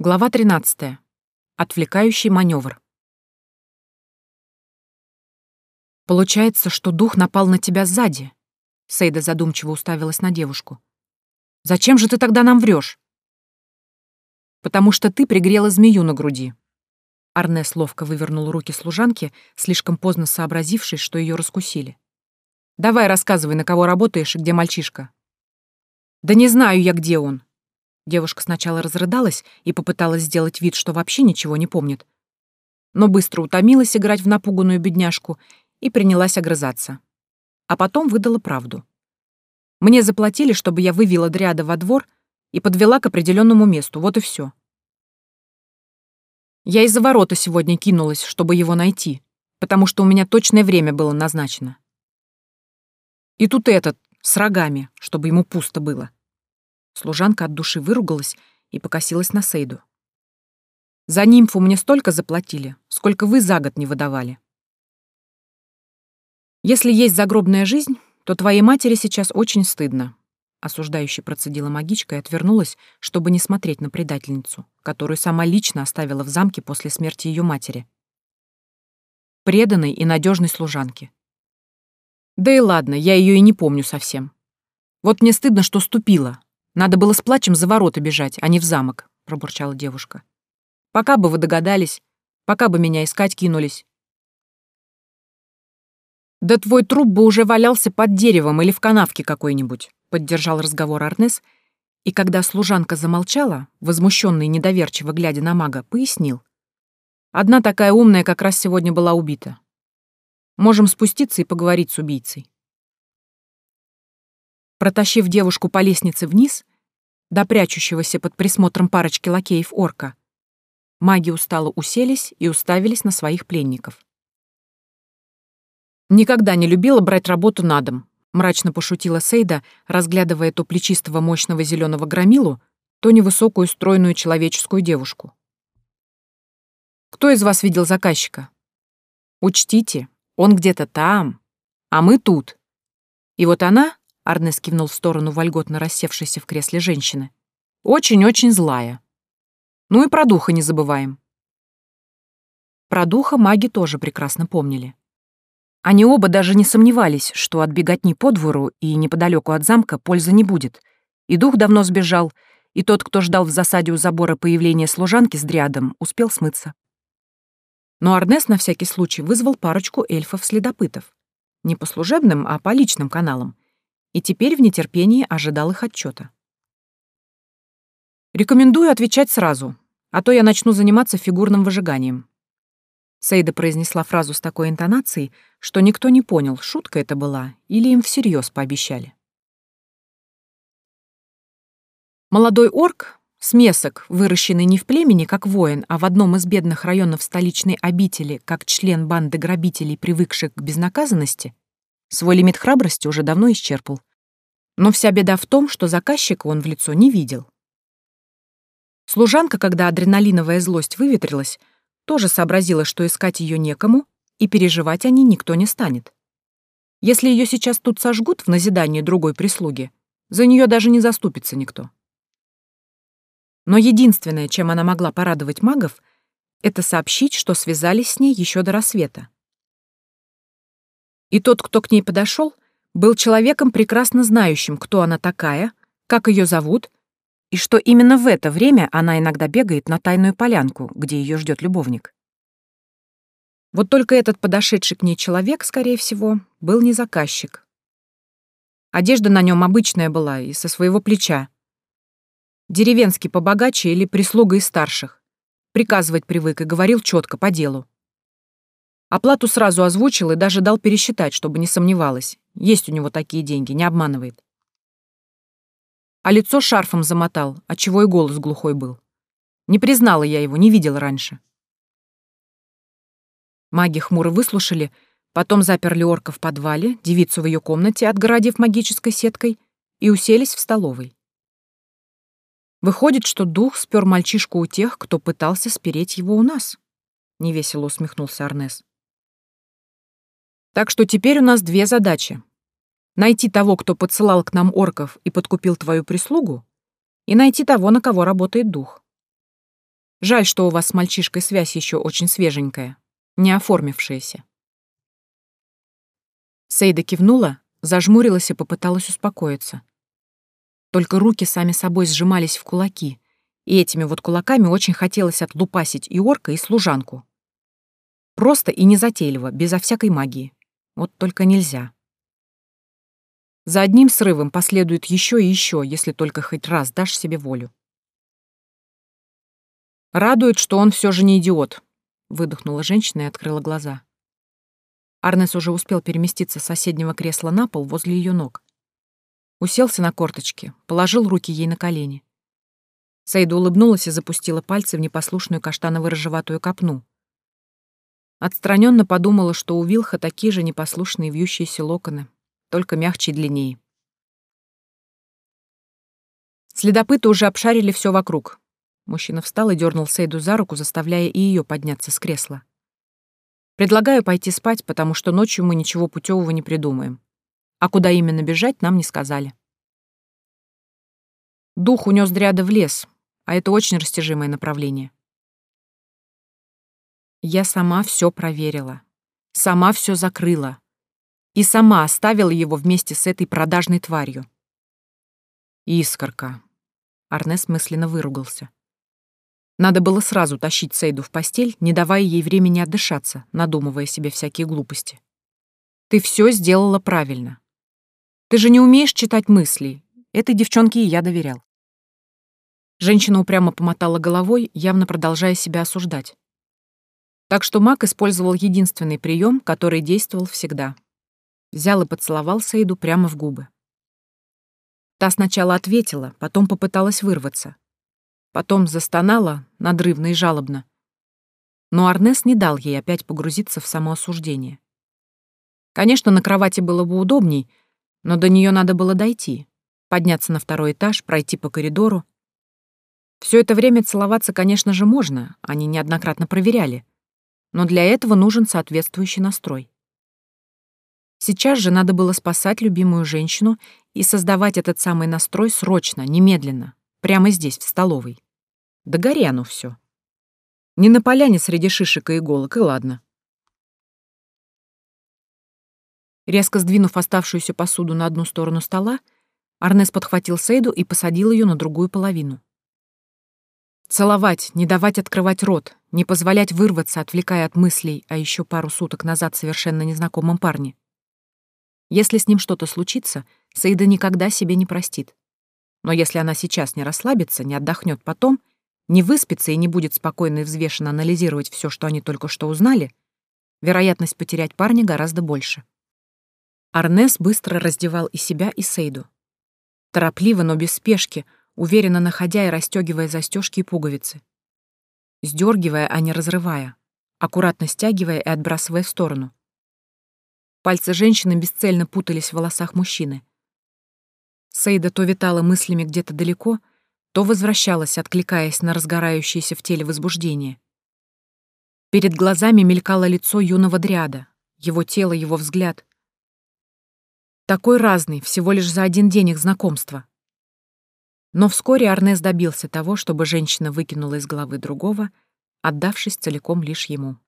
Глава 13. Отвлекающий маневр. Получается, что дух напал на тебя сзади. Сейда задумчиво уставилась на девушку. Зачем же ты тогда нам врешь? Потому что ты пригрела змею на груди. Арнес ловко вывернул руки служанки, слишком поздно сообразившись, что ее раскусили. Давай рассказывай, на кого работаешь и где мальчишка. Да не знаю я, где он, Девушка сначала разрыдалась и попыталась сделать вид, что вообще ничего не помнит. Но быстро утомилась играть в напуганную бедняжку и принялась огрызаться. А потом выдала правду. Мне заплатили, чтобы я вывела дряда во двор и подвела к определенному месту, вот и все. Я из-за ворота сегодня кинулась, чтобы его найти, потому что у меня точное время было назначено. И тут этот, с рогами, чтобы ему пусто было. Служанка от души выругалась и покосилась на Сейду. «За нимфу мне столько заплатили, сколько вы за год не выдавали. Если есть загробная жизнь, то твоей матери сейчас очень стыдно», осуждающе процедила магичка и отвернулась, чтобы не смотреть на предательницу, которую сама лично оставила в замке после смерти ее матери. Преданной и надежной служанки. Да и ладно, я ее и не помню совсем. Вот мне стыдно, что ступила, надо было с плачем за ворота бежать, а не в замок, пробурчала девушка. Пока бы вы догадались, пока бы меня искать кинулись. Да твой труп бы уже валялся под деревом или в канавке какой-нибудь, поддержал разговор Арнес, и когда служанка замолчала, возмущенный недоверчиво глядя на мага, пояснил. Одна такая умная как раз сегодня была убита. Можем спуститься и поговорить с убийцей. Протащив девушку по лестнице вниз, до прячущегося под присмотром парочки лакеев орка, маги устало уселись и уставились на своих пленников. «Никогда не любила брать работу на дом», — мрачно пошутила Сейда, разглядывая то плечистого мощного зеленого громилу, то невысокую стройную человеческую девушку. «Кто из вас видел заказчика? Учтите, он где-то там, а мы тут. И вот она, Арнес кивнул в сторону вольготно рассевшейся в кресле женщины. «Очень-очень злая. Ну и про духа не забываем». Про духа маги тоже прекрасно помнили. Они оба даже не сомневались, что от беготни по двору и неподалеку от замка пользы не будет. И дух давно сбежал, и тот, кто ждал в засаде у забора появления служанки с дрядом, успел смыться. Но Арнес на всякий случай вызвал парочку эльфов-следопытов. Не по служебным, а по личным каналам — и теперь в нетерпении ожидал их отчета. «Рекомендую отвечать сразу, а то я начну заниматься фигурным выжиганием». Сейда произнесла фразу с такой интонацией, что никто не понял, шутка это была или им всерьез пообещали. Молодой орк, смесок, выращенный не в племени как воин, а в одном из бедных районов столичной обители, как член банды грабителей, привыкших к безнаказанности, Свой лимит храбрости уже давно исчерпал. Но вся беда в том, что заказчика он в лицо не видел. Служанка, когда адреналиновая злость выветрилась, тоже сообразила, что искать ее некому, и переживать о ней никто не станет. Если ее сейчас тут сожгут в назидание другой прислуги, за нее даже не заступится никто. Но единственное, чем она могла порадовать магов, это сообщить, что связались с ней еще до рассвета. И тот, кто к ней подошел, был человеком, прекрасно знающим, кто она такая, как ее зовут, и что именно в это время она иногда бегает на тайную полянку, где ее ждет любовник. Вот только этот подошедший к ней человек, скорее всего, был не заказчик. Одежда на нем обычная была и со своего плеча. Деревенский побогаче или прислуга из старших. Приказывать привык и говорил четко по делу. Оплату сразу озвучил и даже дал пересчитать, чтобы не сомневалась. Есть у него такие деньги, не обманывает. А лицо шарфом замотал, отчего и голос глухой был. Не признала я его, не видела раньше. Маги хмуро выслушали, потом заперли орка в подвале, девицу в ее комнате, отгородив магической сеткой, и уселись в столовой. Выходит, что дух спер мальчишку у тех, кто пытался спереть его у нас. Невесело усмехнулся Арнес. Так что теперь у нас две задачи. Найти того, кто подсылал к нам орков и подкупил твою прислугу, и найти того, на кого работает дух. Жаль, что у вас с мальчишкой связь еще очень свеженькая, не оформившаяся. Сейда кивнула, зажмурилась и попыталась успокоиться. Только руки сами собой сжимались в кулаки, и этими вот кулаками очень хотелось отлупасить и орка, и служанку. Просто и незатейливо, безо всякой магии. Вот только нельзя. За одним срывом последует еще и еще, если только хоть раз дашь себе волю. Радует, что он все же не идиот, выдохнула женщина и открыла глаза. Арнес уже успел переместиться с соседнего кресла на пол возле ее ног. Уселся на корточки, положил руки ей на колени. Саида улыбнулась и запустила пальцы в непослушную каштаново-рыжеватую копну. Отстраненно подумала, что у Вилха такие же непослушные вьющиеся локоны, только мягче и длиннее. Следопыты уже обшарили все вокруг. Мужчина встал и дернул Сейду за руку, заставляя и ее подняться с кресла. Предлагаю пойти спать, потому что ночью мы ничего путевого не придумаем. А куда именно бежать, нам не сказали. Дух унес дряда в лес, а это очень растяжимое направление. Я сама все проверила, сама все закрыла и сама оставила его вместе с этой продажной тварью. Искорка. Арнес мысленно выругался. Надо было сразу тащить Сейду в постель, не давая ей времени отдышаться, надумывая себе всякие глупости. Ты все сделала правильно. Ты же не умеешь читать мысли. Этой девчонке и я доверял. Женщина упрямо помотала головой, явно продолжая себя осуждать. Так что маг использовал единственный прием, который действовал всегда. Взял и поцеловал Сейду прямо в губы. Та сначала ответила, потом попыталась вырваться, Потом застонала, надрывно и жалобно. Но Арнес не дал ей опять погрузиться в самоосуждение. Конечно, на кровати было бы удобней, но до нее надо было дойти, подняться на второй этаж, пройти по коридору. Все это время целоваться, конечно же, можно, они неоднократно проверяли, но для этого нужен соответствующий настрой. Сейчас же надо было спасать любимую женщину и создавать этот самый настрой срочно, немедленно. Прямо здесь, в столовой. Да гори оно все. Не на поляне среди шишек и иголок, и ладно. Резко сдвинув оставшуюся посуду на одну сторону стола, Арнес подхватил Сейду и посадил ее на другую половину. Целовать, не давать открывать рот, не позволять вырваться, отвлекая от мыслей а еще пару суток назад совершенно незнакомом парне. Если с ним что-то случится, Сейда никогда себе не простит. Но если она сейчас не расслабится, не отдохнет потом, не выспится и не будет спокойно и взвешенно анализировать все, что они только что узнали, вероятность потерять парня гораздо больше. Арнес быстро раздевал и себя, и Сейду. Торопливо, но без спешки, уверенно находя и расстегивая застежки и пуговицы. Сдергивая, а не разрывая, аккуратно стягивая и отбрасывая в сторону. Пальцы женщины бесцельно путались в волосах мужчины. Сейда то витала мыслями где-то далеко, то возвращалась, откликаясь на разгорающееся в теле возбуждение. Перед глазами мелькало лицо юного дряда, его тело, его взгляд. Такой разный, всего лишь за один день их знакомства. Но вскоре Арнес добился того, чтобы женщина выкинула из головы другого, отдавшись целиком лишь ему.